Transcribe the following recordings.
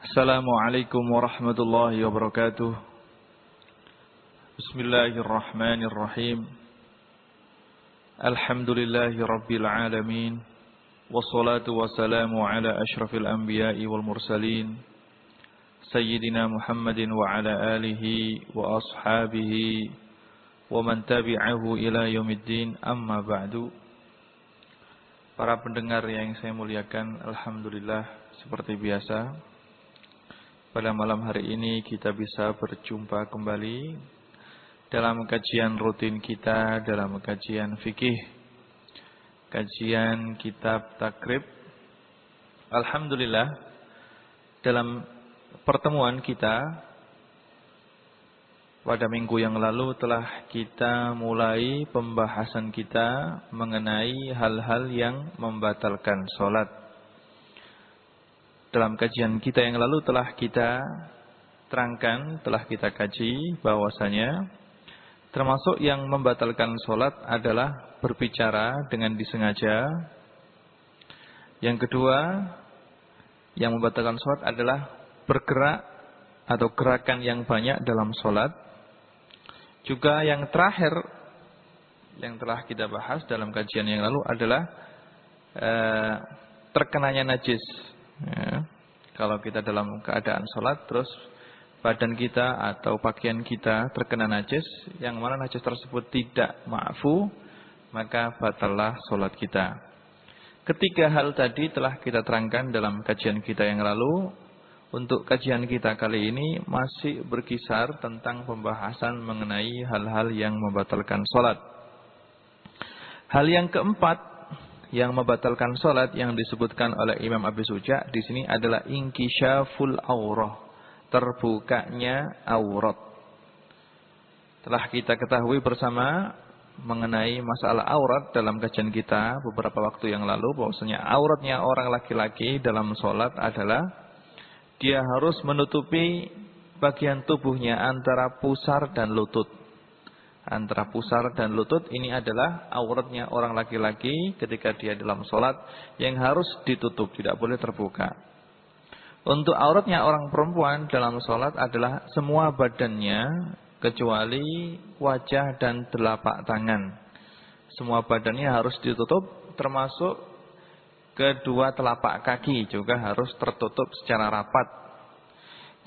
Assalamualaikum warahmatullahi wabarakatuh. Bismillahirrahmanirrahim. Alhamdulillahi rabbil alamin. Wassalatu wassalamu ala ashrafil anbiya'i wal mursalin. Sayyidina Muhammadin wa ala alihi wa ashabihi wa man tabi'ahu ila yaumiddin amma ba'du. Para pendengar yang saya muliakan, alhamdulillah seperti biasa pada malam hari ini kita bisa berjumpa kembali dalam kajian rutin kita dalam kajian fikih kajian kitab takrib. Alhamdulillah dalam pertemuan kita pada minggu yang lalu telah kita mulai pembahasan kita mengenai hal-hal yang membatalkan sholat dalam kajian kita yang lalu telah kita terangkan, telah kita kaji bahwasanya termasuk yang membatalkan sholat adalah berbicara dengan disengaja. Yang kedua, yang membatalkan sholat adalah bergerak atau gerakan yang banyak dalam sholat. Juga yang terakhir yang telah kita bahas dalam kajian yang lalu adalah eh, terkenanya najis Ya. Kalau kita dalam keadaan sholat terus badan kita atau pakaian kita terkena najis, yang mana najis tersebut tidak maafu, maka batallah sholat kita. Ketiga hal tadi telah kita terangkan dalam kajian kita yang lalu. Untuk kajian kita kali ini masih berkisar tentang pembahasan mengenai hal-hal yang membatalkan sholat. Hal yang keempat yang membatalkan solat yang disebutkan oleh Imam Abi Suja di sini adalah inkishaful aurah, terbukanya aurat. Telah kita ketahui bersama mengenai masalah aurat dalam kajian kita beberapa waktu yang lalu bahwasanya auratnya orang laki-laki dalam solat adalah dia harus menutupi bagian tubuhnya antara pusar dan lutut antara pusar dan lutut ini adalah auratnya orang laki-laki ketika dia dalam sholat yang harus ditutup, tidak boleh terbuka. Untuk auratnya orang perempuan dalam sholat adalah semua badannya kecuali wajah dan telapak tangan. Semua badannya harus ditutup termasuk kedua telapak kaki juga harus tertutup secara rapat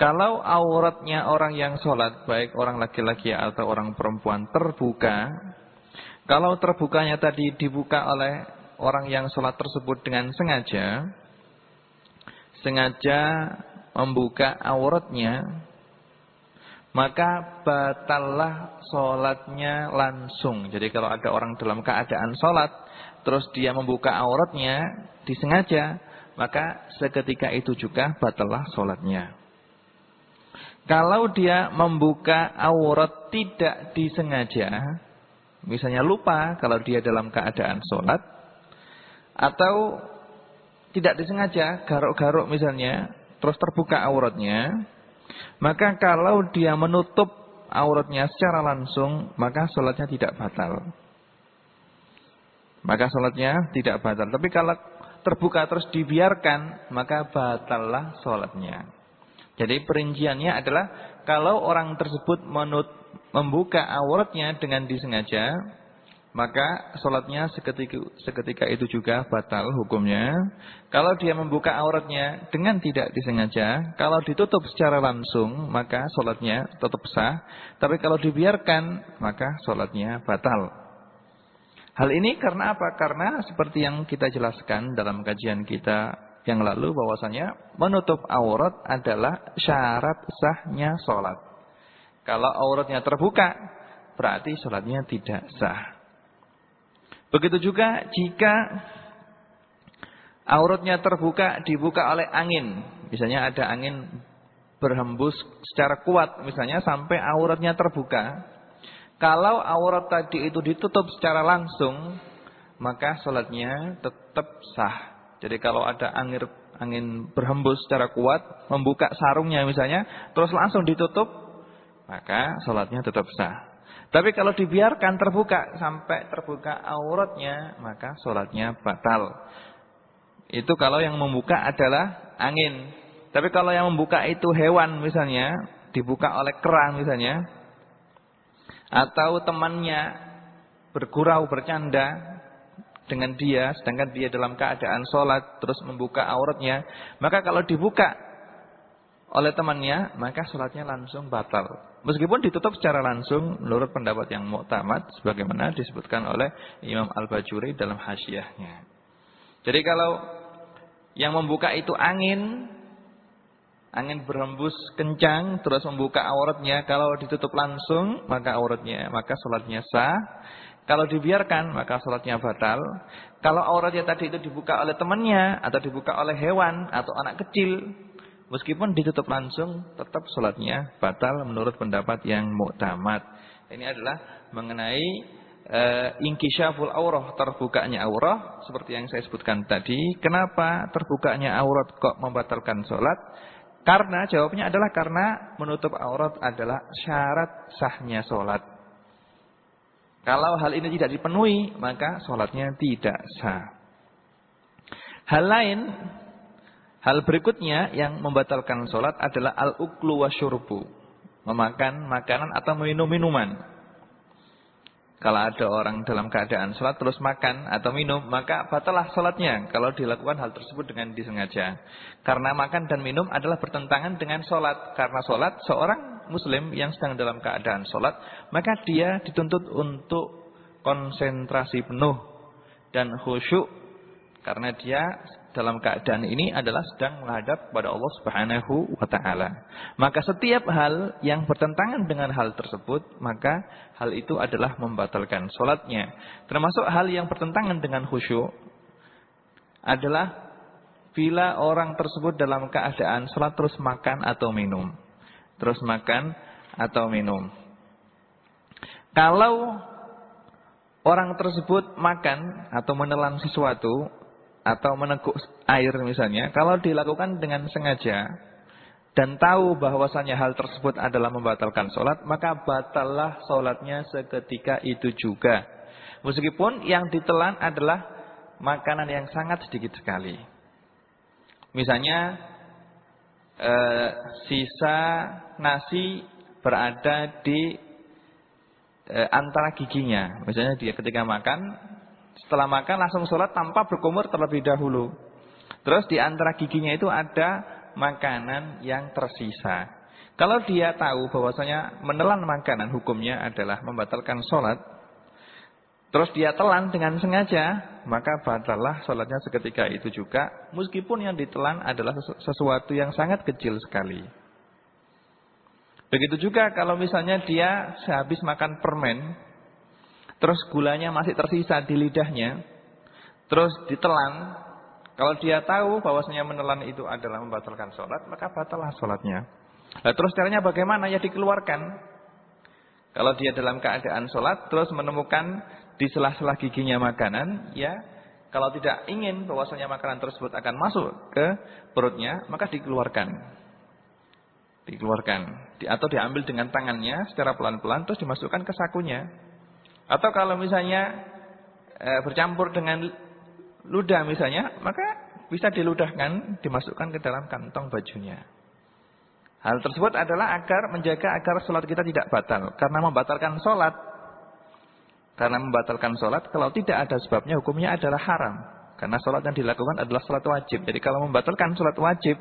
kalau auratnya orang yang sholat, baik orang laki-laki atau orang perempuan terbuka, kalau terbukanya tadi dibuka oleh orang yang sholat tersebut dengan sengaja, sengaja membuka auratnya, maka batallah sholatnya langsung. Jadi kalau ada orang dalam keadaan sholat, terus dia membuka auratnya disengaja, maka seketika itu juga batallah sholatnya. Kalau dia membuka aurat tidak disengaja, misalnya lupa kalau dia dalam keadaan sholat, atau tidak disengaja, garuk-garuk misalnya, terus terbuka auratnya, maka kalau dia menutup auratnya secara langsung, maka sholatnya tidak batal. Maka sholatnya tidak batal. Tapi kalau terbuka terus dibiarkan, maka batallah sholatnya. Jadi perinciannya adalah kalau orang tersebut menut, membuka auratnya dengan disengaja, maka sholatnya seketika, seketika itu juga batal hukumnya. Kalau dia membuka auratnya dengan tidak disengaja, kalau ditutup secara langsung, maka sholatnya tetap sah. Tapi kalau dibiarkan, maka sholatnya batal. Hal ini karena apa? Karena seperti yang kita jelaskan dalam kajian kita yang lalu bahwasanya menutup aurat adalah syarat sahnya sholat. Kalau auratnya terbuka, berarti sholatnya tidak sah. Begitu juga jika auratnya terbuka, dibuka oleh angin. Misalnya ada angin berhembus secara kuat, misalnya sampai auratnya terbuka. Kalau aurat tadi itu ditutup secara langsung, maka sholatnya tetap sah. Jadi kalau ada angin angin berhembus secara kuat, membuka sarungnya misalnya, terus langsung ditutup, maka sholatnya tetap sah. Tapi kalau dibiarkan terbuka sampai terbuka auratnya, maka sholatnya batal. Itu kalau yang membuka adalah angin. Tapi kalau yang membuka itu hewan misalnya, dibuka oleh kerang misalnya, atau temannya bergurau bercanda dengan dia, sedangkan dia dalam keadaan sholat terus membuka auratnya, maka kalau dibuka oleh temannya, maka sholatnya langsung batal. Meskipun ditutup secara langsung menurut pendapat yang muktamad sebagaimana disebutkan oleh Imam Al-Bajuri dalam hasyiahnya. Jadi kalau yang membuka itu angin, angin berhembus kencang terus membuka auratnya, kalau ditutup langsung maka auratnya, maka sholatnya sah. Kalau dibiarkan maka sholatnya batal. Kalau auratnya tadi itu dibuka oleh temannya atau dibuka oleh hewan atau anak kecil, Meskipun ditutup langsung, tetap sholatnya batal menurut pendapat yang muktamad. Ini adalah mengenai e, inkishaful aurah, terbukanya aurah. Seperti yang saya sebutkan tadi. Kenapa terbukanya aurat kok membatalkan sholat? Karena jawabnya adalah karena menutup aurat adalah syarat sahnya sholat. Kalau hal ini tidak dipenuhi, maka sholatnya tidak sah. Hal lain Hal berikutnya yang membatalkan sholat adalah al-uklu wa syurbu. Memakan makanan atau minum minuman. Kalau ada orang dalam keadaan sholat terus makan atau minum, maka batalah sholatnya. Kalau dilakukan hal tersebut dengan disengaja. Karena makan dan minum adalah bertentangan dengan sholat. Karena sholat, seorang muslim yang sedang dalam keadaan sholat, maka dia dituntut untuk konsentrasi penuh dan khusyuk. Karena dia dalam keadaan ini adalah sedang menghadap kepada Allah Subhanahu wa taala. Maka setiap hal yang bertentangan dengan hal tersebut, maka hal itu adalah membatalkan salatnya. Termasuk hal yang bertentangan dengan khusyuk adalah bila orang tersebut dalam keadaan salat terus makan atau minum. Terus makan atau minum. Kalau orang tersebut makan atau menelan sesuatu atau meneguk air misalnya, kalau dilakukan dengan sengaja dan tahu bahwasanya hal tersebut adalah membatalkan sholat, maka batallah sholatnya seketika itu juga. Meskipun yang ditelan adalah makanan yang sangat sedikit sekali. Misalnya eh, sisa nasi berada di eh, antara giginya. Misalnya dia ketika makan setelah makan langsung sholat tanpa berkumur terlebih dahulu. Terus di antara giginya itu ada makanan yang tersisa. Kalau dia tahu bahwasanya menelan makanan hukumnya adalah membatalkan sholat. Terus dia telan dengan sengaja, maka batallah sholatnya seketika itu juga. Meskipun yang ditelan adalah sesuatu yang sangat kecil sekali. Begitu juga kalau misalnya dia sehabis makan permen, terus gulanya masih tersisa di lidahnya, terus ditelan, kalau dia tahu bahwasanya menelan itu adalah membatalkan sholat, maka batalah sholatnya. Nah, terus caranya bagaimana? Ya dikeluarkan. Kalau dia dalam keadaan sholat, terus menemukan di selah-selah giginya makanan, ya kalau tidak ingin bahwasanya makanan tersebut akan masuk ke perutnya, maka dikeluarkan. Dikeluarkan. Di, atau diambil dengan tangannya secara pelan-pelan, terus dimasukkan ke sakunya. Atau kalau misalnya e, bercampur dengan ludah misalnya, maka bisa diludahkan, dimasukkan ke dalam kantong bajunya. Hal tersebut adalah agar menjaga agar sholat kita tidak batal. Karena membatalkan sholat. Karena membatalkan sholat, kalau tidak ada sebabnya hukumnya adalah haram. Karena sholat yang dilakukan adalah sholat wajib. Jadi kalau membatalkan sholat wajib,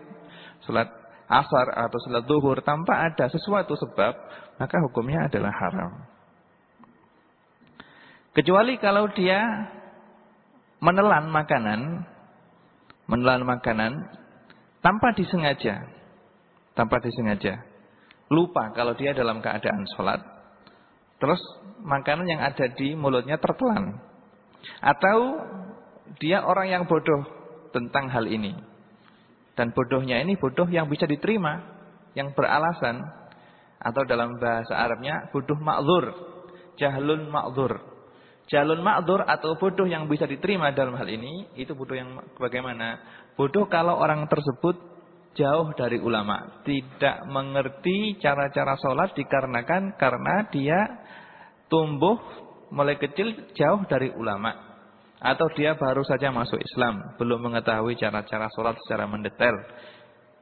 sholat asar atau sholat duhur tanpa ada sesuatu sebab, maka hukumnya adalah haram. Kecuali kalau dia menelan makanan, menelan makanan tanpa disengaja, tanpa disengaja. Lupa kalau dia dalam keadaan sholat. Terus makanan yang ada di mulutnya tertelan. Atau dia orang yang bodoh tentang hal ini. Dan bodohnya ini bodoh yang bisa diterima, yang beralasan. Atau dalam bahasa Arabnya bodoh ma'zur, jahlun ma'zur. Jalun ma'dur atau bodoh yang bisa diterima dalam hal ini, itu bodoh yang bagaimana? Bodoh kalau orang tersebut jauh dari ulama. Tidak mengerti cara-cara sholat dikarenakan karena dia tumbuh mulai kecil jauh dari ulama. Atau dia baru saja masuk Islam, belum mengetahui cara-cara sholat secara mendetail.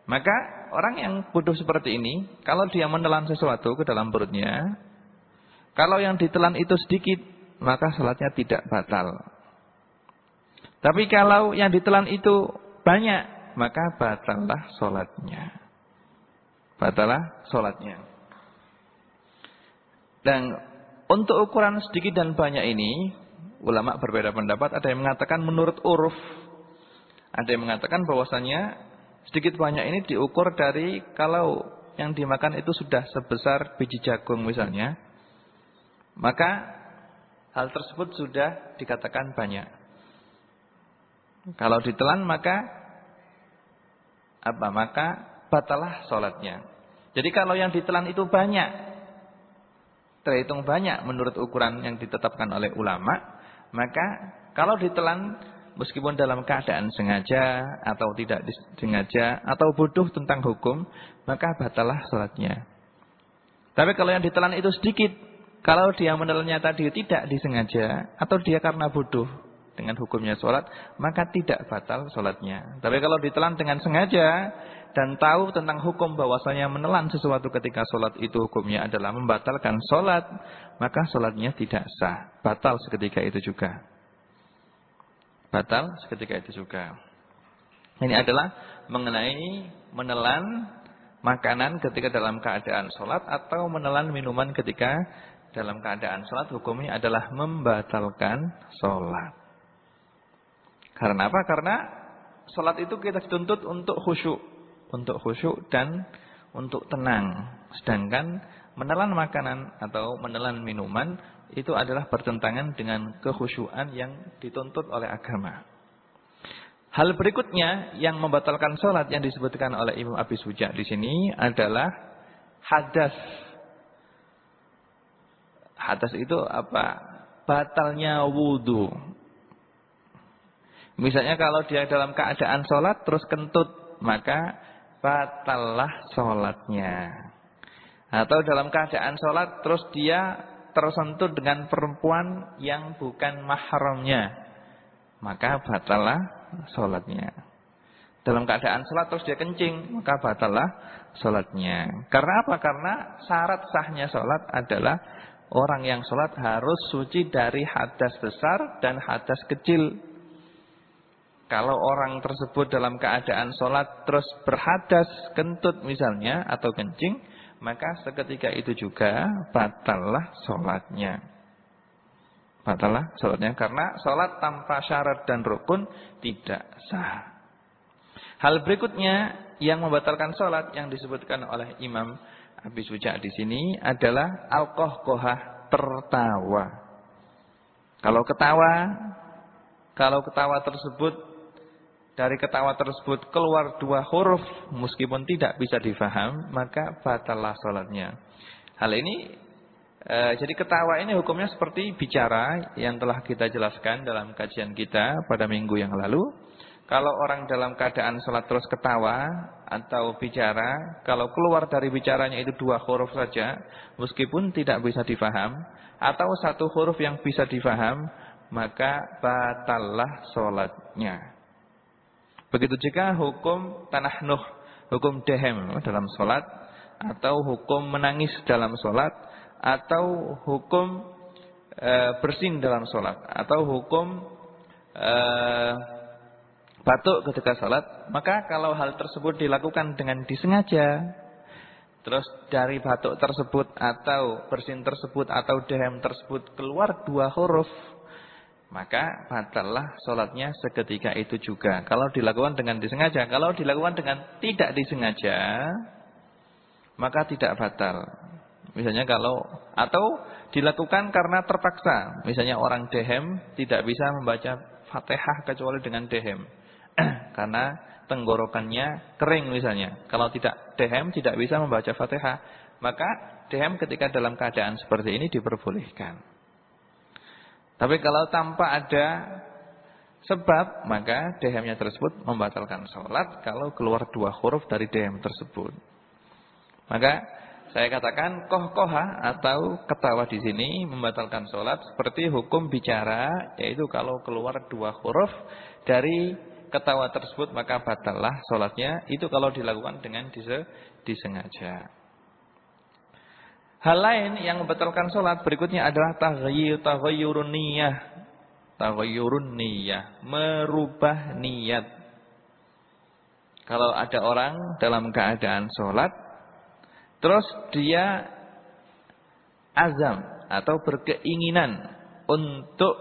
Maka orang yang bodoh seperti ini, kalau dia menelan sesuatu ke dalam perutnya, kalau yang ditelan itu sedikit, maka salatnya tidak batal. Tapi kalau yang ditelan itu banyak, maka batallah salatnya. Batalah salatnya. Dan untuk ukuran sedikit dan banyak ini, ulama berbeda pendapat. Ada yang mengatakan menurut uruf. Ada yang mengatakan bahwasanya Sedikit banyak ini diukur dari kalau yang dimakan itu sudah sebesar biji jagung misalnya. Maka hal tersebut sudah dikatakan banyak. Kalau ditelan maka apa? Maka batalah sholatnya. Jadi kalau yang ditelan itu banyak, terhitung banyak menurut ukuran yang ditetapkan oleh ulama, maka kalau ditelan meskipun dalam keadaan sengaja atau tidak sengaja atau bodoh tentang hukum, maka batalah sholatnya. Tapi kalau yang ditelan itu sedikit, kalau dia menelannya tadi tidak disengaja atau dia karena bodoh dengan hukumnya sholat, maka tidak batal sholatnya. Tapi kalau ditelan dengan sengaja dan tahu tentang hukum bahwasanya menelan sesuatu ketika sholat itu hukumnya adalah membatalkan sholat, maka sholatnya tidak sah. Batal seketika itu juga batal seketika itu juga. Ini adalah mengenai menelan makanan ketika dalam keadaan sholat atau menelan minuman ketika dalam keadaan sholat hukumnya adalah membatalkan sholat. Karena apa? Karena sholat itu kita dituntut untuk khusyuk. Untuk khusyuk dan untuk tenang. Sedangkan menelan makanan atau menelan minuman itu adalah bertentangan dengan kekhusyuan yang dituntut oleh agama. Hal berikutnya yang membatalkan sholat yang disebutkan oleh Imam Abi Suja di sini adalah hadas. Hadas itu apa? Batalnya wudhu. Misalnya kalau dia dalam keadaan sholat terus kentut, maka batallah sholatnya. Atau dalam keadaan sholat terus dia tersentuh dengan perempuan yang bukan mahramnya, maka batalah sholatnya. Dalam keadaan sholat terus dia kencing, maka batalah sholatnya. Karena apa? Karena syarat sahnya sholat adalah orang yang sholat harus suci dari hadas besar dan hadas kecil. Kalau orang tersebut dalam keadaan sholat terus berhadas kentut misalnya atau kencing, maka seketika itu juga batallah sholatnya. Batallah sholatnya karena sholat tanpa syarat dan rukun tidak sah. Hal berikutnya yang membatalkan sholat yang disebutkan oleh Imam Abi Suja di sini adalah alkohkohah tertawa. Kalau ketawa, kalau ketawa tersebut dari ketawa tersebut keluar dua huruf meskipun tidak bisa difaham, maka batalah sholatnya. Hal ini e, jadi ketawa ini hukumnya seperti bicara yang telah kita jelaskan dalam kajian kita pada minggu yang lalu. Kalau orang dalam keadaan sholat terus ketawa atau bicara, kalau keluar dari bicaranya itu dua huruf saja, meskipun tidak bisa difaham, atau satu huruf yang bisa difaham, maka batallah sholatnya. Begitu juga hukum tanah nuh, hukum dehem dalam sholat, atau hukum menangis dalam sholat, atau hukum e, bersin dalam sholat, atau hukum e, batuk ketika sholat. Maka kalau hal tersebut dilakukan dengan disengaja, terus dari batuk tersebut atau bersin tersebut atau dehem tersebut keluar dua huruf, maka batallah sholatnya seketika itu juga. Kalau dilakukan dengan disengaja, kalau dilakukan dengan tidak disengaja, maka tidak batal. Misalnya kalau atau dilakukan karena terpaksa. Misalnya orang dehem tidak bisa membaca Fatihah kecuali dengan dehem. karena tenggorokannya kering misalnya. Kalau tidak dehem tidak bisa membaca Fatihah, maka dehem ketika dalam keadaan seperti ini diperbolehkan. Tapi kalau tanpa ada sebab, maka dehemnya tersebut membatalkan sholat kalau keluar dua huruf dari dehem tersebut. Maka saya katakan koh-koha atau ketawa di sini membatalkan sholat seperti hukum bicara, yaitu kalau keluar dua huruf dari ketawa tersebut maka batallah sholatnya. Itu kalau dilakukan dengan disengaja. Hal lain yang membatalkan sholat berikutnya adalah taghayyur taghayyurun niyah. Niyah, merubah niat. Kalau ada orang dalam keadaan sholat, terus dia azam atau berkeinginan untuk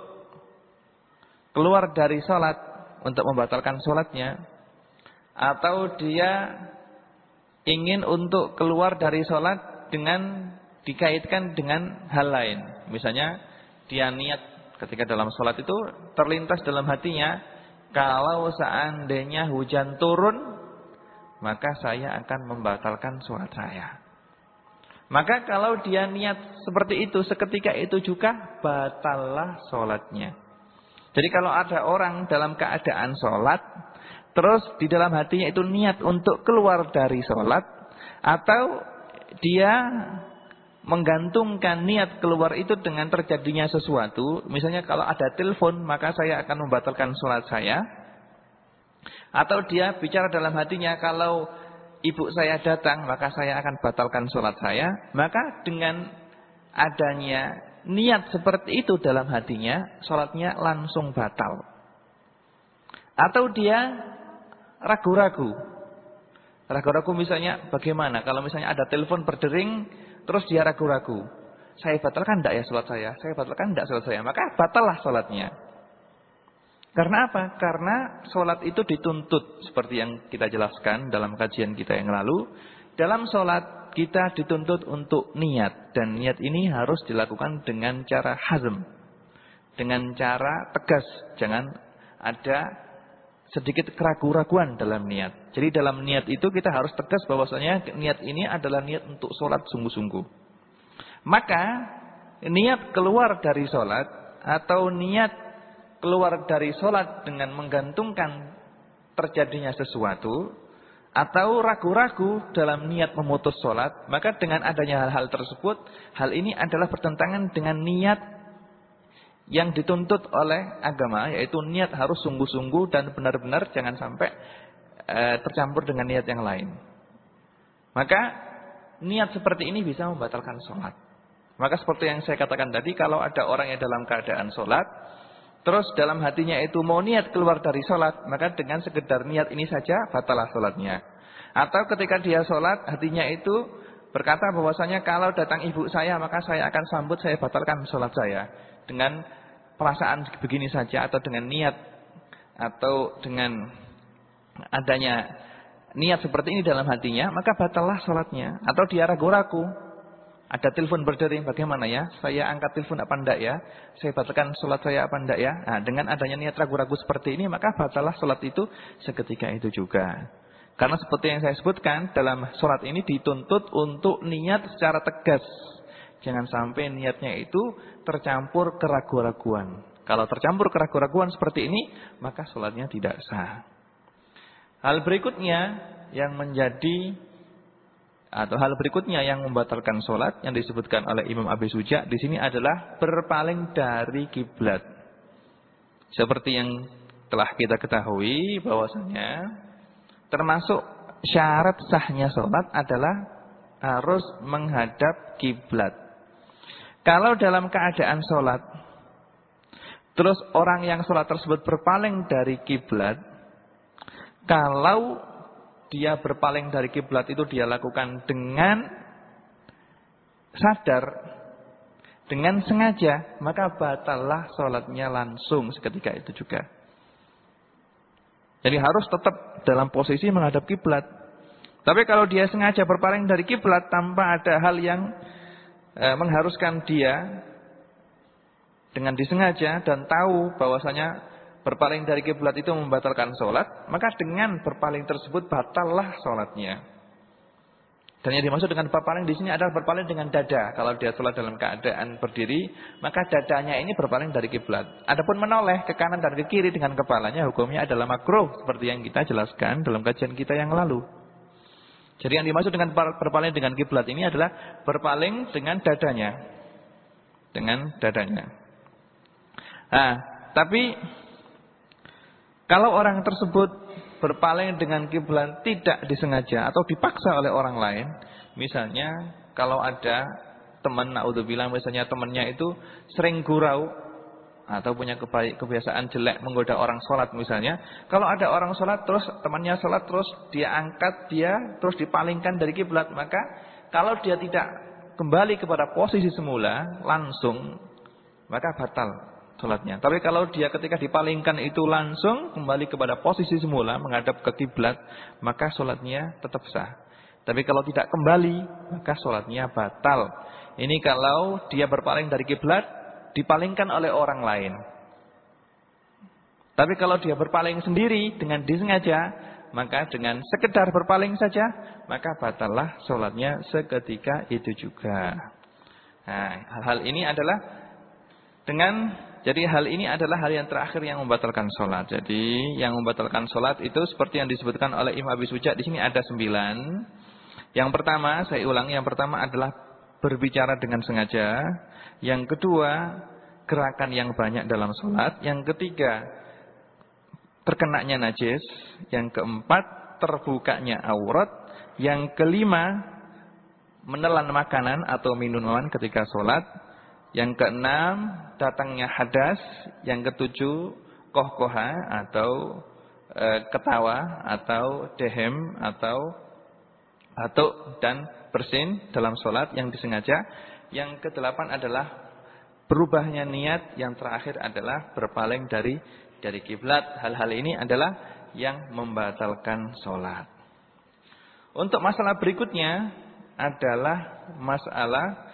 keluar dari sholat untuk membatalkan sholatnya, atau dia ingin untuk keluar dari sholat dengan dikaitkan dengan hal lain. Misalnya dia niat ketika dalam sholat itu terlintas dalam hatinya, kalau seandainya hujan turun, maka saya akan membatalkan sholat saya. Maka kalau dia niat seperti itu, seketika itu juga batallah sholatnya. Jadi kalau ada orang dalam keadaan sholat, terus di dalam hatinya itu niat untuk keluar dari sholat, atau dia menggantungkan niat keluar itu dengan terjadinya sesuatu. Misalnya kalau ada telepon, maka saya akan membatalkan sholat saya. Atau dia bicara dalam hatinya, kalau ibu saya datang, maka saya akan batalkan sholat saya. Maka dengan adanya niat seperti itu dalam hatinya, sholatnya langsung batal. Atau dia ragu-ragu. Ragu-ragu misalnya bagaimana? Kalau misalnya ada telepon berdering, Terus dia ragu-ragu. Saya batalkan tidak ya sholat saya? Saya batalkan tidak sholat saya? Maka batallah sholatnya. Karena apa? Karena sholat itu dituntut. Seperti yang kita jelaskan dalam kajian kita yang lalu. Dalam sholat kita dituntut untuk niat. Dan niat ini harus dilakukan dengan cara hazm. Dengan cara tegas. Jangan ada sedikit keraguan-raguan dalam niat. Jadi dalam niat itu kita harus tegas bahwasanya niat ini adalah niat untuk sholat sungguh-sungguh. Maka niat keluar dari sholat atau niat keluar dari sholat dengan menggantungkan terjadinya sesuatu atau ragu-ragu dalam niat memutus sholat, maka dengan adanya hal-hal tersebut, hal ini adalah bertentangan dengan niat yang dituntut oleh agama yaitu niat harus sungguh-sungguh dan benar-benar jangan sampai e, tercampur dengan niat yang lain. Maka niat seperti ini bisa membatalkan sholat. Maka seperti yang saya katakan tadi kalau ada orang yang dalam keadaan sholat terus dalam hatinya itu mau niat keluar dari sholat maka dengan sekedar niat ini saja batalah sholatnya. Atau ketika dia sholat hatinya itu berkata bahwasanya kalau datang ibu saya maka saya akan sambut saya batalkan sholat saya dengan perasaan begini saja atau dengan niat atau dengan adanya niat seperti ini dalam hatinya, maka batallah sholatnya. Atau dia ragu-ragu. Ada telepon berdering, bagaimana ya? Saya angkat telepon apa enggak ya? Saya batalkan sholat saya apa enggak ya? Nah, dengan adanya niat ragu-ragu seperti ini, maka batallah sholat itu seketika itu juga. Karena seperti yang saya sebutkan, dalam sholat ini dituntut untuk niat secara tegas. Jangan sampai niatnya itu tercampur keraguan-raguan. Kalau tercampur keraguan-raguan seperti ini, maka sholatnya tidak sah. Hal berikutnya yang menjadi atau hal berikutnya yang membatalkan sholat yang disebutkan oleh Imam Abi Suja di sini adalah berpaling dari kiblat. Seperti yang telah kita ketahui bahwasanya termasuk syarat sahnya sholat adalah harus menghadap kiblat. Kalau dalam keadaan sholat, terus orang yang sholat tersebut berpaling dari kiblat, kalau dia berpaling dari kiblat itu dia lakukan dengan sadar, dengan sengaja, maka batallah sholatnya langsung seketika itu juga. Jadi harus tetap dalam posisi menghadap kiblat. Tapi kalau dia sengaja berpaling dari kiblat tanpa ada hal yang e, mengharuskan dia dengan disengaja dan tahu bahwasanya berpaling dari kiblat itu membatalkan sholat, maka dengan berpaling tersebut batallah sholatnya. Dan yang dimaksud dengan berpaling di sini adalah berpaling dengan dada. Kalau dia sholat dalam keadaan berdiri, maka dadanya ini berpaling dari kiblat. Adapun menoleh ke kanan dan ke kiri dengan kepalanya, hukumnya adalah makruh seperti yang kita jelaskan dalam kajian kita yang lalu. Jadi yang dimaksud dengan berpaling dengan kiblat ini adalah berpaling dengan dadanya. Dengan dadanya. Nah, tapi Kalau orang tersebut berpaling dengan kiblat tidak disengaja atau dipaksa oleh orang lain, misalnya kalau ada teman naudzubillah misalnya temannya itu sering gurau atau punya kebiasaan jelek menggoda orang sholat misalnya. Kalau ada orang sholat terus temannya sholat terus dia angkat dia terus dipalingkan dari kiblat maka kalau dia tidak kembali kepada posisi semula langsung maka batal sholatnya. Tapi kalau dia ketika dipalingkan itu langsung kembali kepada posisi semula menghadap ke kiblat maka sholatnya tetap sah. Tapi kalau tidak kembali maka sholatnya batal. Ini kalau dia berpaling dari kiblat dipalingkan oleh orang lain. Tapi kalau dia berpaling sendiri dengan disengaja, maka dengan sekedar berpaling saja, maka batallah sholatnya seketika itu juga. Nah, hal-hal ini adalah dengan jadi hal ini adalah hal yang terakhir yang membatalkan sholat. Jadi yang membatalkan sholat itu seperti yang disebutkan oleh Imam Abi Suja di sini ada sembilan. Yang pertama, saya ulang, yang pertama adalah berbicara dengan sengaja. Yang kedua, gerakan yang banyak dalam sholat. Yang ketiga, terkenanya najis. Yang keempat, terbukanya aurat. Yang kelima, menelan makanan atau minuman ketika sholat. Yang keenam, datangnya hadas. Yang ketujuh, kohkoha atau e, ketawa atau dehem atau batuk dan bersin dalam sholat yang disengaja. Yang kedelapan adalah berubahnya niat. Yang terakhir adalah berpaling dari dari kiblat. Hal-hal ini adalah yang membatalkan sholat. Untuk masalah berikutnya adalah masalah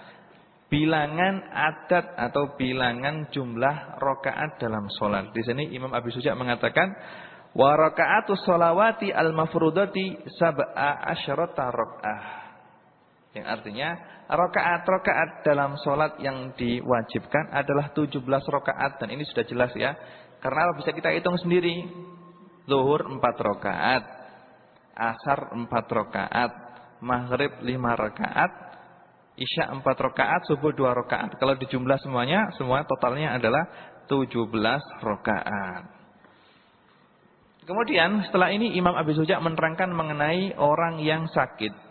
bilangan adat atau bilangan jumlah rokaat dalam sholat. Di sini Imam Abi Suja mengatakan wa rakaatus sholawati al-mafrudati sab'a asyrata rakaah. Yang artinya rakaat-rakaat dalam sholat yang diwajibkan adalah 17 rakaat dan ini sudah jelas ya. Karena bisa kita hitung sendiri. Zuhur 4 rakaat, asar 4 rakaat, maghrib 5 rakaat, isya 4 rakaat, subuh 2 rakaat. Kalau dijumlah semuanya, semua totalnya adalah 17 rakaat. Kemudian setelah ini Imam Abi Suja menerangkan mengenai orang yang sakit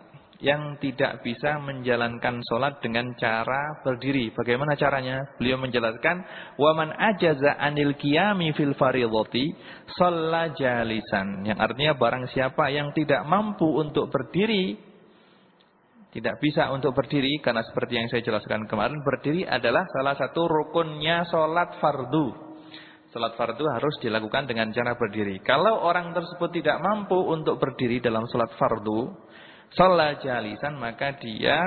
yang tidak bisa menjalankan sholat dengan cara berdiri. Bagaimana caranya? Beliau menjelaskan, waman ajaza anil qiyami fil fardhati shalla jalisan. Yang artinya barang siapa yang tidak mampu untuk berdiri, tidak bisa untuk berdiri karena seperti yang saya jelaskan kemarin, berdiri adalah salah satu rukunnya sholat fardu. Sholat fardu harus dilakukan dengan cara berdiri. Kalau orang tersebut tidak mampu untuk berdiri dalam sholat fardu, Sholat jalisan maka dia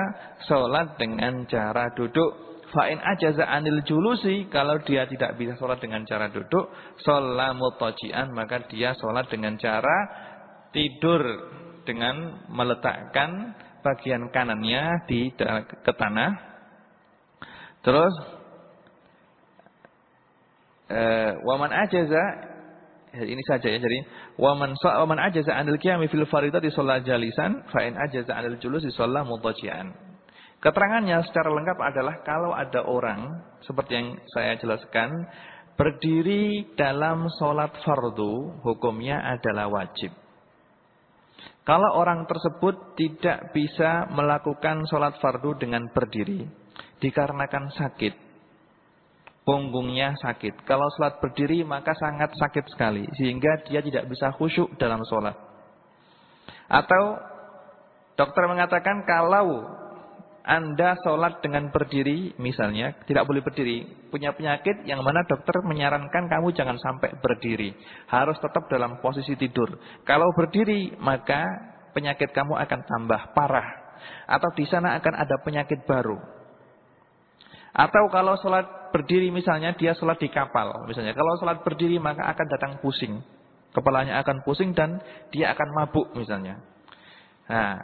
sholat dengan cara duduk. Fa'in ajaza anil julusi. Kalau dia tidak bisa sholat dengan cara duduk. Sholat mutajian maka dia sholat dengan cara tidur. Dengan meletakkan bagian kanannya di ke tanah. Terus. Eh, waman ajaza ini saja ya. Jadi waman waman ajaza 'anil qiyami fil fardhati shalla jalisan fa in ajaza 'anil julusi shalla mutajian. Keterangannya secara lengkap adalah kalau ada orang seperti yang saya jelaskan berdiri dalam sholat fardu hukumnya adalah wajib. Kalau orang tersebut tidak bisa melakukan sholat fardu dengan berdiri dikarenakan sakit punggungnya sakit. Kalau sholat berdiri maka sangat sakit sekali. Sehingga dia tidak bisa khusyuk dalam sholat. Atau dokter mengatakan kalau anda sholat dengan berdiri misalnya. Tidak boleh berdiri. Punya penyakit yang mana dokter menyarankan kamu jangan sampai berdiri. Harus tetap dalam posisi tidur. Kalau berdiri maka penyakit kamu akan tambah parah. Atau di sana akan ada penyakit baru. Atau kalau sholat berdiri misalnya dia sholat di kapal. Misalnya kalau sholat berdiri maka akan datang pusing. Kepalanya akan pusing dan dia akan mabuk misalnya. Nah,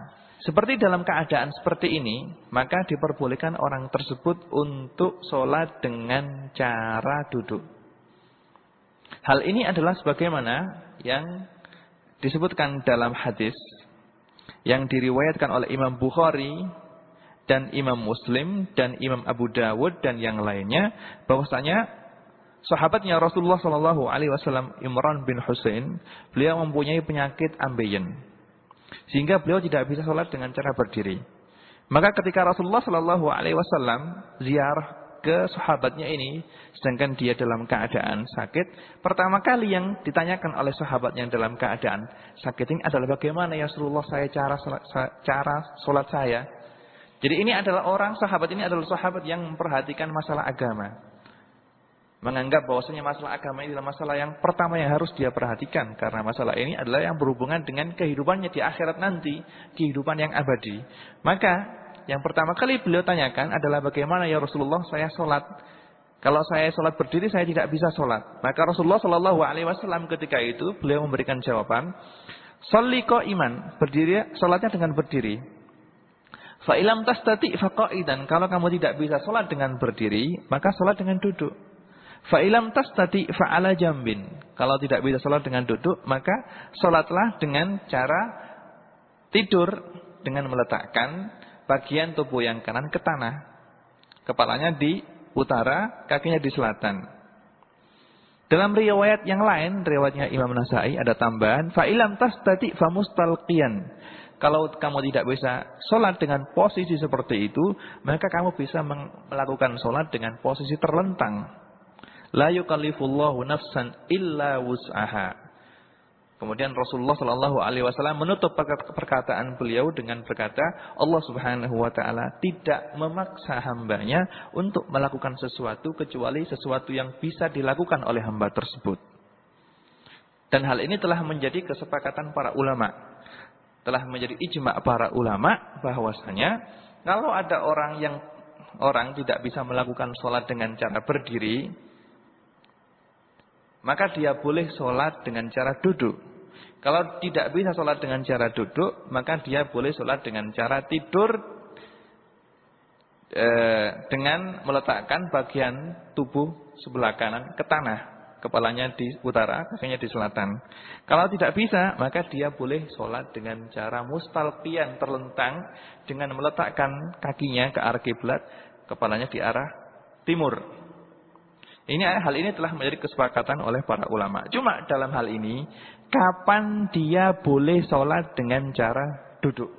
seperti dalam keadaan seperti ini, maka diperbolehkan orang tersebut untuk sholat dengan cara duduk. Hal ini adalah sebagaimana yang disebutkan dalam hadis yang diriwayatkan oleh Imam Bukhari dan Imam Muslim dan Imam Abu Dawud dan yang lainnya bahwasanya Sahabatnya Rasulullah Shallallahu Alaihi Wasallam Imran bin Husain, beliau mempunyai penyakit ambeien, sehingga beliau tidak bisa sholat dengan cara berdiri. Maka ketika Rasulullah Shallallahu Alaihi Wasallam ziarah ke sahabatnya ini, sedangkan dia dalam keadaan sakit, pertama kali yang ditanyakan oleh sahabat yang dalam keadaan sakit ini adalah bagaimana ya Rasulullah saya cara cara sholat saya. Jadi ini adalah orang sahabat ini adalah sahabat yang memperhatikan masalah agama. Menganggap bahwasanya masalah agama ini adalah masalah yang pertama yang harus dia perhatikan karena masalah ini adalah yang berhubungan dengan kehidupannya di akhirat nanti, kehidupan yang abadi. Maka yang pertama kali beliau tanyakan adalah bagaimana ya Rasulullah saya sholat. Kalau saya sholat berdiri saya tidak bisa sholat. Maka Rasulullah Shallallahu Alaihi Wasallam ketika itu beliau memberikan jawaban, Soliko iman berdiri sholatnya dengan berdiri. Fa'ilam tastati faqaidan. Kalau kamu tidak bisa sholat dengan berdiri, maka sholat dengan duduk. Fa'ilam tastati fa'ala jambin. Kalau tidak bisa sholat dengan duduk, maka sholatlah dengan cara tidur dengan meletakkan bagian tubuh yang kanan ke tanah. Kepalanya di utara, kakinya di selatan. Dalam riwayat yang lain, riwayatnya Imam Nasai ada tambahan, fa'ilam tastati famustalqiyan. Kalau kamu tidak bisa sholat dengan posisi seperti itu, maka kamu bisa melakukan sholat dengan posisi terlentang. La yukallifullahu nafsan illa wus'aha. Kemudian Rasulullah Shallallahu Alaihi Wasallam menutup perkataan beliau dengan berkata, Allah Subhanahu Wa Taala tidak memaksa hambanya untuk melakukan sesuatu kecuali sesuatu yang bisa dilakukan oleh hamba tersebut. Dan hal ini telah menjadi kesepakatan para ulama, telah menjadi ijma para ulama bahwasanya kalau ada orang yang orang tidak bisa melakukan sholat dengan cara berdiri, maka dia boleh sholat dengan cara duduk. Kalau tidak bisa sholat dengan cara duduk, maka dia boleh sholat dengan cara tidur e, dengan meletakkan bagian tubuh sebelah kanan ke tanah. Kepalanya di utara, kakinya di selatan. Kalau tidak bisa, maka dia boleh sholat dengan cara mustalqian, terlentang, dengan meletakkan kakinya ke arah kiblat, kepalanya di arah timur. Ini hal ini telah menjadi kesepakatan oleh para ulama. Cuma dalam hal ini kapan dia boleh sholat dengan cara duduk?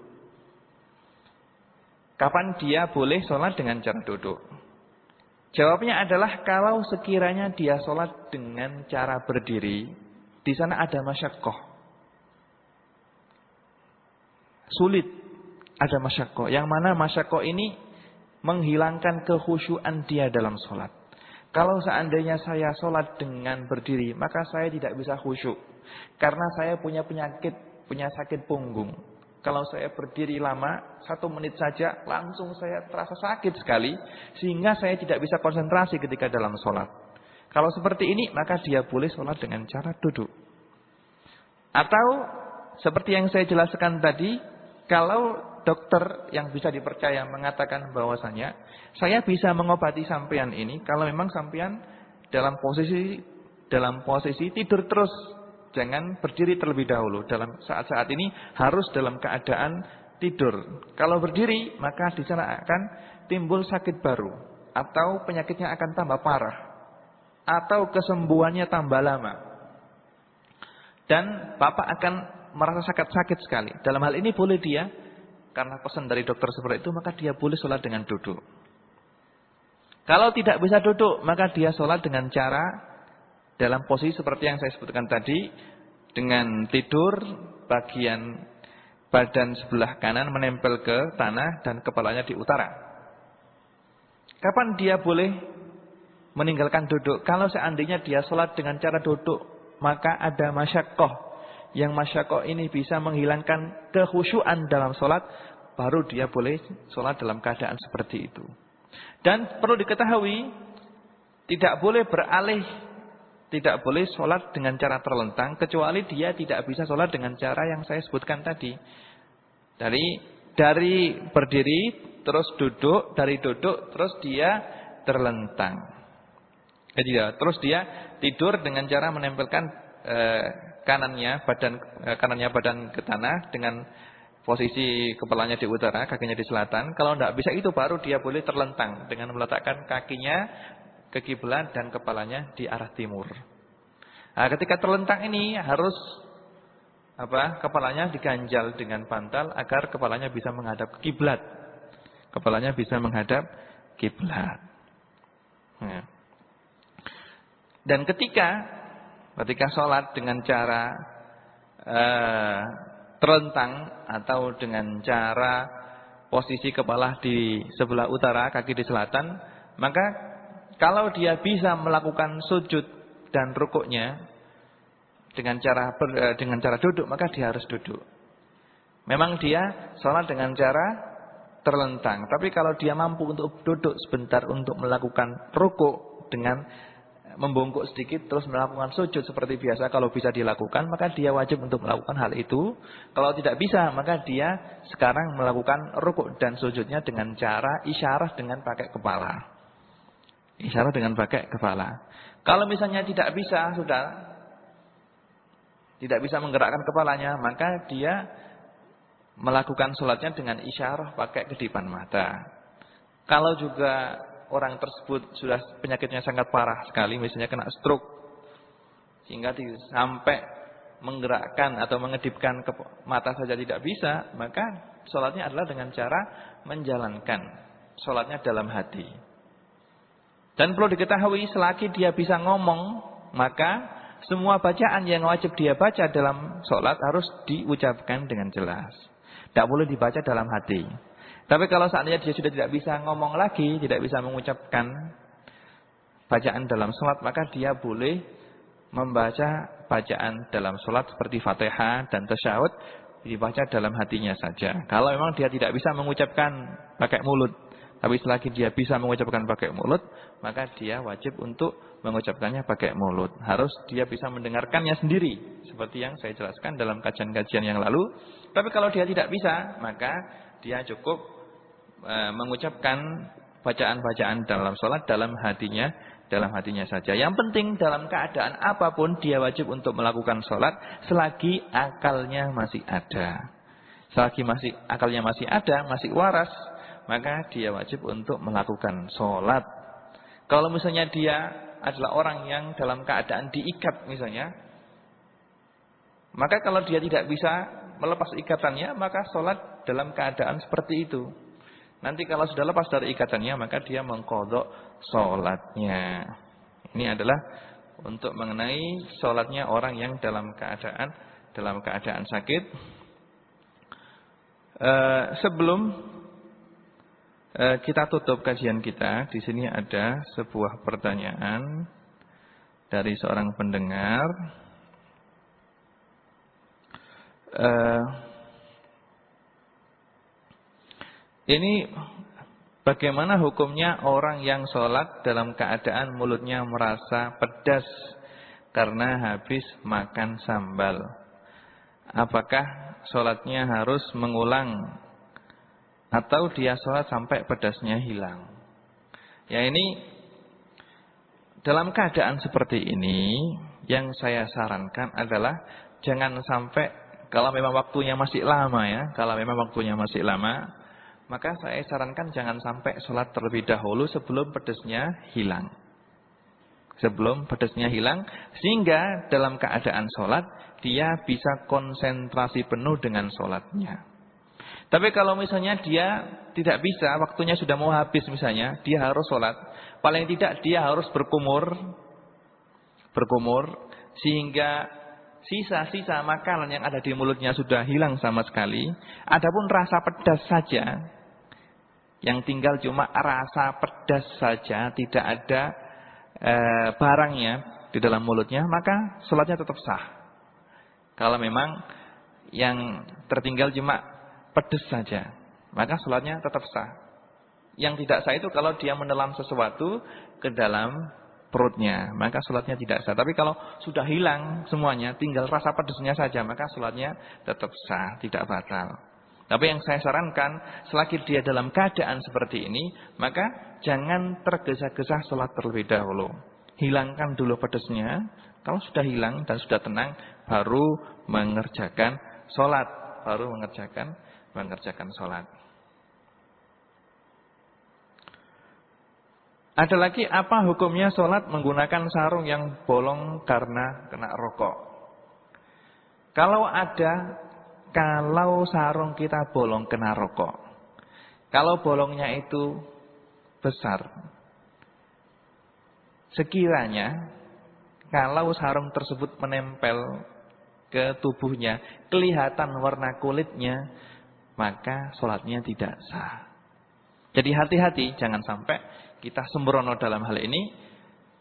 Kapan dia boleh sholat dengan cara duduk? Jawabnya adalah kalau sekiranya dia sholat dengan cara berdiri, di sana ada masyakoh. Sulit ada masyakoh. Yang mana masyakoh ini menghilangkan kekhusyuan dia dalam sholat. Kalau seandainya saya sholat dengan berdiri, maka saya tidak bisa khusyuk. Karena saya punya penyakit, punya sakit punggung. Kalau saya berdiri lama, satu menit saja, langsung saya terasa sakit sekali. Sehingga saya tidak bisa konsentrasi ketika dalam sholat. Kalau seperti ini, maka dia boleh sholat dengan cara duduk. Atau, seperti yang saya jelaskan tadi, kalau dokter yang bisa dipercaya mengatakan bahwasanya saya bisa mengobati sampean ini kalau memang sampean dalam posisi dalam posisi tidur terus Jangan berdiri terlebih dahulu. Dalam saat-saat ini harus dalam keadaan tidur. Kalau berdiri, maka di sana akan timbul sakit baru. Atau penyakitnya akan tambah parah. Atau kesembuhannya tambah lama. Dan Bapak akan merasa sakit-sakit sekali. Dalam hal ini boleh dia, karena pesan dari dokter seperti itu, maka dia boleh sholat dengan duduk. Kalau tidak bisa duduk, maka dia sholat dengan cara dalam posisi seperti yang saya sebutkan tadi dengan tidur bagian badan sebelah kanan menempel ke tanah dan kepalanya di utara. Kapan dia boleh meninggalkan duduk? Kalau seandainya dia sholat dengan cara duduk, maka ada masyakoh. Yang masyakoh ini bisa menghilangkan kehusuan dalam sholat, baru dia boleh sholat dalam keadaan seperti itu. Dan perlu diketahui, tidak boleh beralih tidak boleh sholat dengan cara terlentang kecuali dia tidak bisa sholat dengan cara yang saya sebutkan tadi. Dari dari berdiri terus duduk, dari duduk terus dia terlentang. Jadi ya, terus dia tidur dengan cara menempelkan eh, kanannya badan eh, kanannya badan ke tanah dengan posisi kepalanya di utara, kakinya di selatan. Kalau tidak bisa itu baru dia boleh terlentang dengan meletakkan kakinya ke kiblat dan kepalanya di arah timur. Nah, ketika terlentang ini harus apa? Kepalanya diganjal dengan bantal agar kepalanya bisa menghadap ke kiblat. Kepalanya bisa menghadap kiblat. Nah. Dan ketika ketika sholat dengan cara uh, terlentang atau dengan cara posisi kepala di sebelah utara, kaki di selatan, maka kalau dia bisa melakukan sujud dan rukuknya dengan cara eh, dengan cara duduk, maka dia harus duduk. Memang dia sholat dengan cara terlentang. Tapi kalau dia mampu untuk duduk sebentar untuk melakukan rukuk dengan membungkuk sedikit terus melakukan sujud seperti biasa kalau bisa dilakukan maka dia wajib untuk melakukan hal itu kalau tidak bisa maka dia sekarang melakukan rukuk dan sujudnya dengan cara isyarat dengan pakai kepala Isyarat dengan pakai kepala. Kalau misalnya tidak bisa, sudah tidak bisa menggerakkan kepalanya, maka dia melakukan sholatnya dengan isyarat pakai kedipan mata. Kalau juga orang tersebut sudah penyakitnya sangat parah sekali, misalnya kena stroke, sehingga sampai menggerakkan atau mengedipkan ke mata saja tidak bisa, maka sholatnya adalah dengan cara menjalankan sholatnya dalam hati. Dan perlu diketahui selagi dia bisa ngomong, maka semua bacaan yang wajib dia baca dalam sholat harus diucapkan dengan jelas. Tidak boleh dibaca dalam hati. Tapi kalau saatnya dia sudah tidak bisa ngomong lagi, tidak bisa mengucapkan bacaan dalam sholat, maka dia boleh membaca bacaan dalam sholat seperti fatihah dan tasyahud dibaca dalam hatinya saja. Kalau memang dia tidak bisa mengucapkan pakai mulut, tapi selagi dia bisa mengucapkan pakai mulut, maka dia wajib untuk mengucapkannya pakai mulut. Harus dia bisa mendengarkannya sendiri. Seperti yang saya jelaskan dalam kajian-kajian yang lalu. Tapi kalau dia tidak bisa, maka dia cukup e, mengucapkan bacaan-bacaan dalam sholat dalam hatinya, dalam hatinya saja. Yang penting dalam keadaan apa pun dia wajib untuk melakukan sholat selagi akalnya masih ada. Selagi masih akalnya masih ada, masih waras, maka dia wajib untuk melakukan sholat. Kalau misalnya dia adalah orang yang dalam keadaan diikat misalnya, maka kalau dia tidak bisa melepas ikatannya, maka sholat dalam keadaan seperti itu. Nanti kalau sudah lepas dari ikatannya, maka dia mengkodok sholatnya. Ini adalah untuk mengenai sholatnya orang yang dalam keadaan dalam keadaan sakit. Uh, sebelum Eh, kita tutup kajian kita. Di sini ada sebuah pertanyaan dari seorang pendengar. Uh, ini bagaimana hukumnya orang yang sholat dalam keadaan mulutnya merasa pedas karena habis makan sambal. Apakah sholatnya harus mengulang atau dia sholat sampai pedasnya hilang. Ya ini dalam keadaan seperti ini yang saya sarankan adalah jangan sampai kalau memang waktunya masih lama ya, kalau memang waktunya masih lama, maka saya sarankan jangan sampai sholat terlebih dahulu sebelum pedasnya hilang. Sebelum pedasnya hilang, sehingga dalam keadaan sholat dia bisa konsentrasi penuh dengan sholatnya. Tapi kalau misalnya dia tidak bisa, waktunya sudah mau habis misalnya, dia harus sholat. Paling tidak dia harus berkumur, berkumur, sehingga sisa-sisa makanan yang ada di mulutnya sudah hilang sama sekali. Adapun rasa pedas saja, yang tinggal cuma rasa pedas saja, tidak ada e, barangnya di dalam mulutnya, maka sholatnya tetap sah. Kalau memang yang tertinggal cuma pedes saja, maka sholatnya tetap sah. Yang tidak sah itu kalau dia menelan sesuatu ke dalam perutnya, maka sholatnya tidak sah. Tapi kalau sudah hilang semuanya, tinggal rasa pedesnya saja, maka sholatnya tetap sah, tidak batal. Tapi yang saya sarankan, selagi dia dalam keadaan seperti ini, maka jangan tergesa-gesa sholat terlebih dahulu. Hilangkan dulu pedesnya, kalau sudah hilang dan sudah tenang, baru mengerjakan sholat, baru mengerjakan mengerjakan sholat. Ada lagi apa hukumnya sholat menggunakan sarung yang bolong karena kena rokok? Kalau ada, kalau sarung kita bolong kena rokok. Kalau bolongnya itu besar. Sekiranya kalau sarung tersebut menempel ke tubuhnya, kelihatan warna kulitnya, maka sholatnya tidak sah. Jadi hati-hati, jangan sampai kita sembrono dalam hal ini.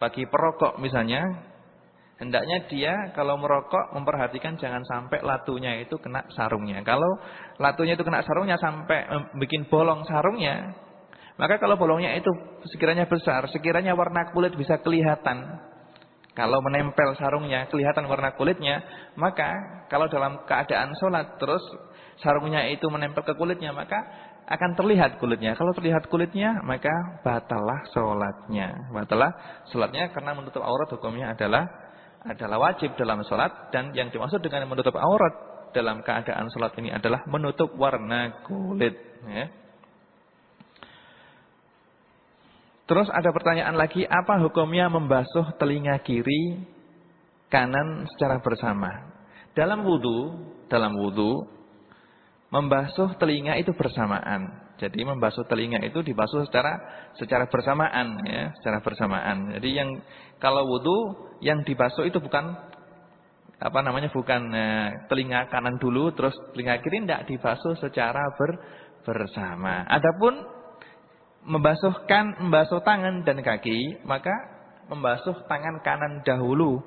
Bagi perokok misalnya, hendaknya dia kalau merokok memperhatikan jangan sampai latunya itu kena sarungnya. Kalau latunya itu kena sarungnya sampai bikin bolong sarungnya, maka kalau bolongnya itu sekiranya besar, sekiranya warna kulit bisa kelihatan, kalau menempel sarungnya, kelihatan warna kulitnya, maka kalau dalam keadaan sholat terus sarungnya itu menempel ke kulitnya, maka akan terlihat kulitnya. Kalau terlihat kulitnya, maka batalah sholatnya. Batalah sholatnya karena menutup aurat hukumnya adalah adalah wajib dalam sholat. Dan yang dimaksud dengan menutup aurat dalam keadaan sholat ini adalah menutup warna kulit. Ya. Terus ada pertanyaan lagi, apa hukumnya membasuh telinga kiri kanan secara bersama? Dalam wudhu, dalam wudhu, membasuh telinga itu bersamaan. Jadi membasuh telinga itu dibasuh secara secara bersamaan, ya, secara bersamaan. Jadi yang kalau wudhu yang dibasuh itu bukan apa namanya bukan eh, telinga kanan dulu, terus telinga kiri tidak dibasuh secara ber, bersama. Adapun membasuhkan membasuh tangan dan kaki, maka membasuh tangan kanan dahulu.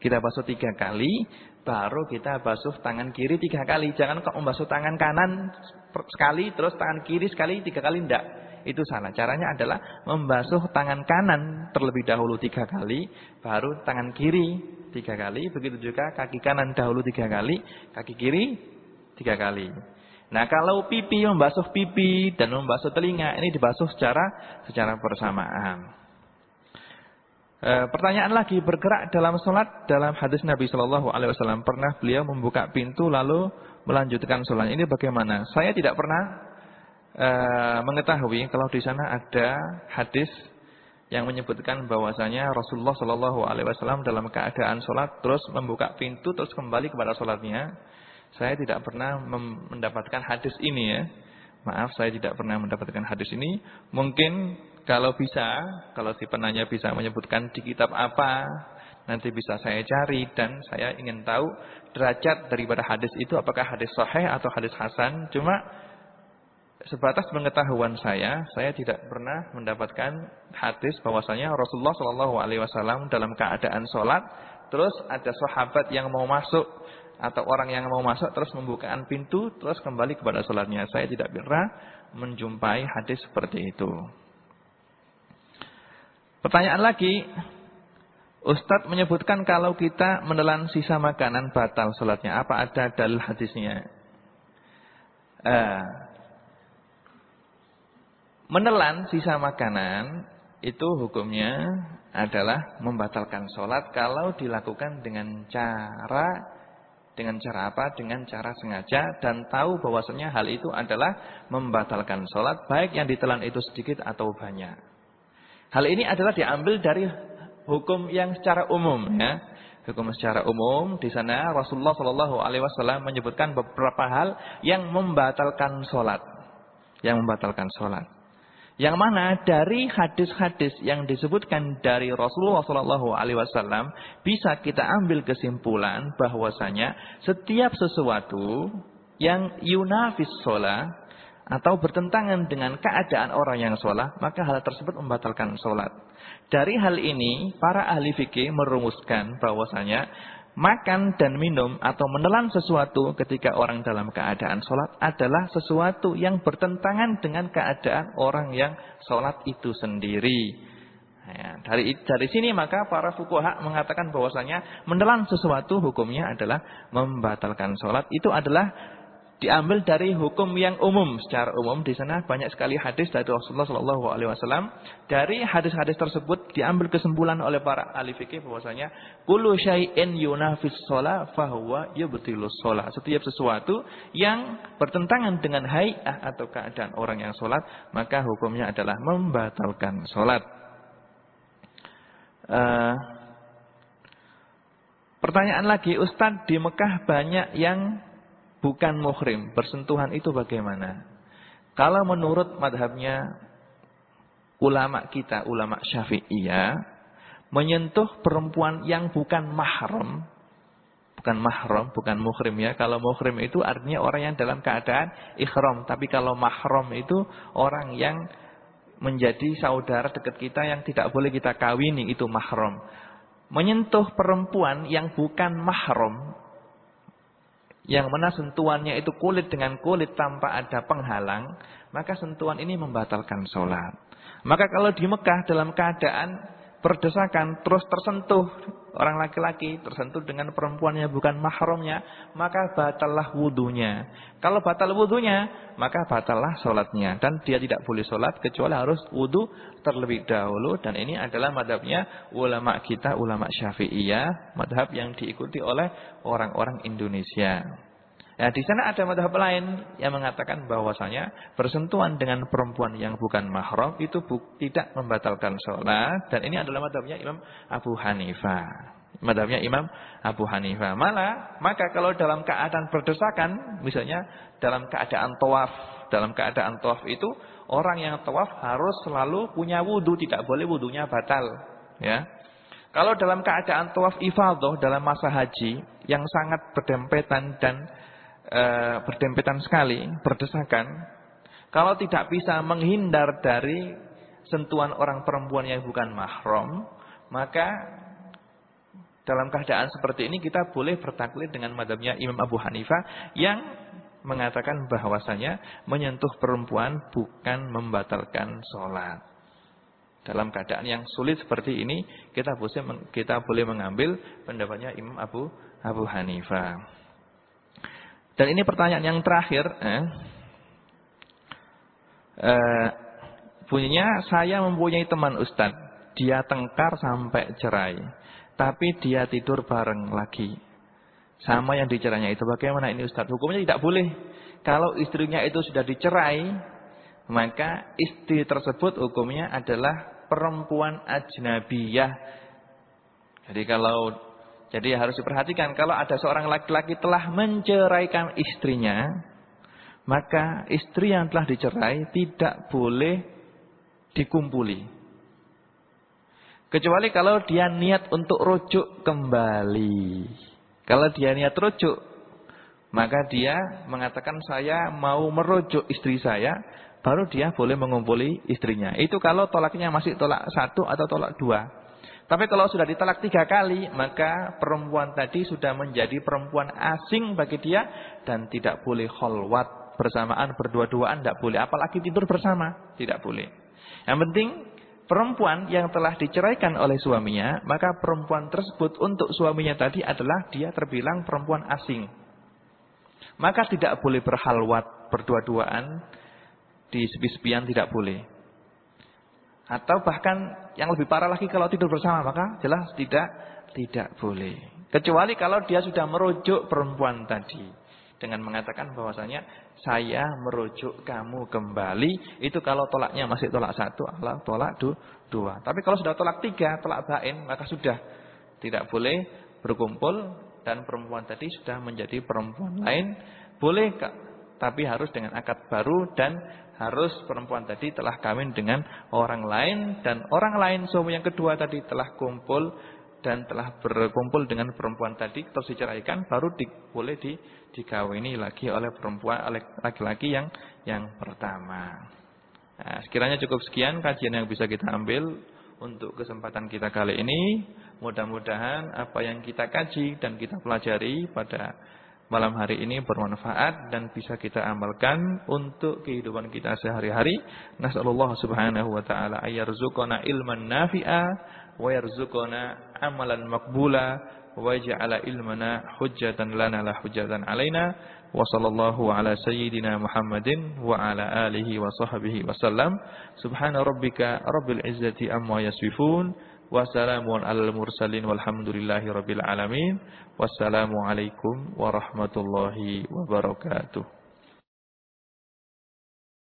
Kita basuh tiga kali, baru kita basuh tangan kiri tiga kali. Jangan kok membasuh tangan kanan sekali, terus tangan kiri sekali, tiga kali, tidak. Itu salah. Caranya adalah membasuh tangan kanan terlebih dahulu tiga kali, baru tangan kiri tiga kali. Begitu juga kaki kanan dahulu tiga kali, kaki kiri tiga kali. Nah, kalau pipi membasuh pipi dan membasuh telinga, ini dibasuh secara secara bersamaan. E, pertanyaan lagi, bergerak dalam sholat dalam hadis Nabi Shallallahu Alaihi Wasallam pernah beliau membuka pintu lalu melanjutkan sholat. Ini bagaimana? Saya tidak pernah e, mengetahui kalau di sana ada hadis yang menyebutkan bahwasanya Rasulullah Shallallahu Alaihi Wasallam dalam keadaan sholat terus membuka pintu terus kembali kepada sholatnya. Saya tidak pernah mendapatkan hadis ini ya. Maaf saya tidak pernah mendapatkan hadis ini. Mungkin kalau bisa, kalau si penanya bisa menyebutkan di kitab apa, nanti bisa saya cari dan saya ingin tahu derajat daripada hadis itu apakah hadis sahih atau hadis hasan. Cuma sebatas pengetahuan saya, saya tidak pernah mendapatkan hadis bahwasanya Rasulullah Shallallahu alaihi wasallam dalam keadaan sholat terus ada sahabat yang mau masuk atau orang yang mau masuk terus membukakan pintu terus kembali kepada sholatnya. Saya tidak pernah menjumpai hadis seperti itu. Pertanyaan lagi, Ustadz menyebutkan kalau kita menelan sisa makanan batal sholatnya. Apa ada dalil hadisnya? Uh, menelan sisa makanan itu hukumnya adalah membatalkan sholat kalau dilakukan dengan cara dengan cara apa? Dengan cara sengaja dan tahu bahwasanya hal itu adalah membatalkan sholat baik yang ditelan itu sedikit atau banyak. Hal ini adalah diambil dari hukum yang secara umum ya. Hukum secara umum di sana Rasulullah Shallallahu Alaihi Wasallam menyebutkan beberapa hal yang membatalkan sholat, yang membatalkan sholat. Yang mana dari hadis-hadis yang disebutkan dari Rasulullah Sallallahu Alaihi Wasallam bisa kita ambil kesimpulan bahwasanya setiap sesuatu yang yunafis sholat atau bertentangan dengan keadaan orang yang sholat maka hal tersebut membatalkan sholat. Dari hal ini para ahli fikih merumuskan bahwasanya makan dan minum atau menelan sesuatu ketika orang dalam keadaan sholat adalah sesuatu yang bertentangan dengan keadaan orang yang sholat itu sendiri. Ya, dari dari sini maka para fukuha mengatakan bahwasanya menelan sesuatu hukumnya adalah membatalkan sholat. Itu adalah diambil dari hukum yang umum. Secara umum di sana banyak sekali hadis dari Rasulullah Shallallahu Alaihi Wasallam. Dari hadis-hadis tersebut diambil kesimpulan oleh para ahli fikih bahwasanya kullu syai'in yunafis shalah fahuwa yubtilus shalah setiap sesuatu yang bertentangan dengan hay'ah atau keadaan orang yang sholat maka hukumnya adalah membatalkan sholat. Uh, pertanyaan lagi, Ustadz di Mekah banyak yang bukan muhrim. Bersentuhan itu bagaimana? Kalau menurut madhabnya ulama kita, ulama syafi'iyah, menyentuh perempuan yang bukan mahram, bukan mahram, bukan muhrim ya. Kalau muhrim itu artinya orang yang dalam keadaan ikhram. Tapi kalau mahram itu orang yang menjadi saudara dekat kita yang tidak boleh kita kawini, itu mahram. Menyentuh perempuan yang bukan mahram, yang mana sentuhannya itu kulit dengan kulit tanpa ada penghalang, maka sentuhan ini membatalkan sholat. Maka kalau di Mekah dalam keadaan berdesakan terus tersentuh orang laki-laki tersentuh dengan perempuan yang bukan mahramnya maka batallah wudhunya kalau batal wudhunya maka batallah sholatnya. Dan dia tidak boleh sholat kecuali harus wudhu terlebih dahulu. Dan ini adalah madhabnya ulama kita ulama syafi'iyah madhab yang diikuti oleh orang-orang Indonesia Nah, di sana ada madhab lain yang mengatakan bahwasanya bersentuhan dengan perempuan yang bukan mahram itu tidak membatalkan sholat. Dan ini adalah madhabnya Imam Abu Hanifah. Madhabnya Imam Abu Hanifah. Malah, maka kalau dalam keadaan berdesakan, misalnya dalam keadaan tawaf. Dalam keadaan tawaf itu, orang yang tawaf harus selalu punya wudhu. Tidak boleh wudhunya batal. Ya. Kalau dalam keadaan tawaf ifadah dalam masa haji, yang sangat berdempetan dan e, berdempetan sekali, berdesakan. Kalau tidak bisa menghindar dari sentuhan orang perempuan yang bukan mahram, maka dalam keadaan seperti ini kita boleh bertaklid dengan madhabnya Imam Abu Hanifah yang mengatakan bahwasanya menyentuh perempuan bukan membatalkan sholat. Dalam keadaan yang sulit seperti ini kita boleh kita boleh mengambil pendapatnya Imam Abu Abu Hanifah. Dan ini pertanyaan yang terakhir. Eh. Eh, bunyinya, saya mempunyai teman Ustadz. Dia tengkar sampai cerai. Tapi dia tidur bareng lagi. Sama yang dicerainya itu. Bagaimana ini Ustadz? Hukumnya tidak boleh. Kalau istrinya itu sudah dicerai. Maka istri tersebut hukumnya adalah perempuan ajnabiyah. Jadi kalau jadi harus diperhatikan kalau ada seorang laki-laki telah menceraikan istrinya, maka istri yang telah dicerai tidak boleh dikumpuli. Kecuali kalau dia niat untuk rujuk kembali. Kalau dia niat rujuk, maka dia mengatakan saya mau merujuk istri saya, baru dia boleh mengumpuli istrinya. Itu kalau tolaknya masih tolak satu atau tolak dua. Tapi kalau sudah ditalak tiga kali, maka perempuan tadi sudah menjadi perempuan asing bagi dia dan tidak boleh kholwat bersamaan berdua-duaan, tidak boleh. Apalagi tidur bersama, tidak boleh. Yang penting perempuan yang telah diceraikan oleh suaminya, maka perempuan tersebut untuk suaminya tadi adalah dia terbilang perempuan asing. Maka tidak boleh berhalwat berdua-duaan di sepi-sepian tidak boleh. Atau bahkan yang lebih parah lagi kalau tidur bersama maka jelas tidak tidak boleh. Kecuali kalau dia sudah merujuk perempuan tadi. Dengan mengatakan bahwasanya saya merujuk kamu kembali. Itu kalau tolaknya masih tolak satu Allah tolak du, dua. Tapi kalau sudah tolak tiga tolak bain maka sudah. Tidak boleh berkumpul dan perempuan tadi sudah menjadi perempuan lain. Boleh tapi harus dengan akad baru dan harus perempuan tadi telah kawin dengan orang lain dan orang lain suami yang kedua tadi telah kumpul dan telah berkumpul dengan perempuan tadi terus diceraikan baru di, boleh di, dikawini lagi oleh perempuan oleh laki-laki yang yang pertama. Nah, sekiranya cukup sekian kajian yang bisa kita ambil untuk kesempatan kita kali ini. Mudah-mudahan apa yang kita kaji dan kita pelajari pada malam hari ini bermanfaat dan bisa kita amalkan untuk kehidupan kita sehari-hari. Nasallallahu subhanahu wa ta'ala ayyarzuqana ilman nafi'a wa yarzuqana amalan maqbula wa ja'ala ilmana hujjatan lana la hujjatan alaina. Wa sallallahu ala sayyidina Muhammadin wa ala alihi wa sahbihi wa sallam. Subhana rabbika rabbil izzati amma yasifun Wassalamun alal mursalin walhamdulillahi rabbil alamin. Wassalamualaikum warahmatullahi wabarakatuh.